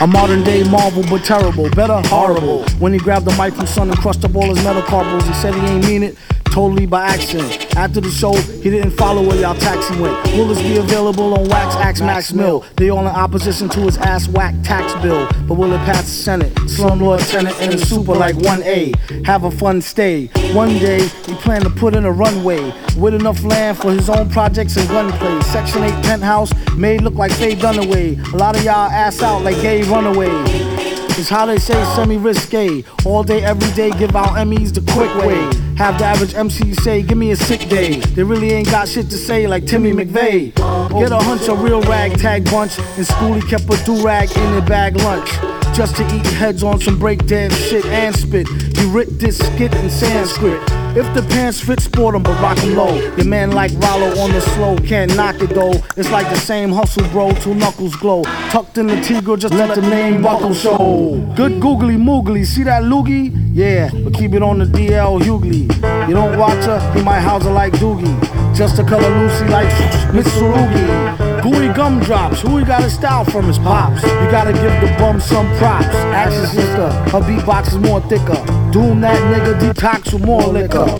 A modern day marvel, but terrible, better horrible. When he grabbed the mic from Son and crushed up all his metal metacarpals, he said he ain't mean it totally by accident. After the show, he didn't follow where y'all taxi went. Will this be available on Wax Axe Max Mill? They all in opposition to his ass whack tax bill. But will it pass the Senate? Slumlord tenant in a super like 1A. Have a fun stay. One day, he plan to put in a runway with enough land for his own projects and gunplay. Section 8 penthouse made look like Faye Dunaway. A lot of y'all ass out like gay runaway. It's how they say semi risque. All day, every day, give out Emmys the quick way. Have the average MC say, give me a sick day. They really ain't got shit to say like Timmy McVeigh. Get a hunch, a real ragtag bunch. In school, he kept a do rag in a bag lunch. Just to eat heads on some breakdance shit and spit. He writ this skit in Sanskrit. If the pants fit, sport 'em, but rock 'em low. Your man like Rollo on the slow, can't knock it though. It's like the same hustle, bro, two knuckles glow. Tucked in the Tigre, just let the name buckle show. Good googly moogly, see that loogie? Yeah, but keep it on the DL Hughley. You don't watch her, he might house her like Doogie. Just to color Lucy like Mitsurugi. Gooey gumdrops, who he got his style from his pops. You gotta give the bum some props. Ask his sister, her beatbox is more thicker. Doom that nigga, detox with more liquor.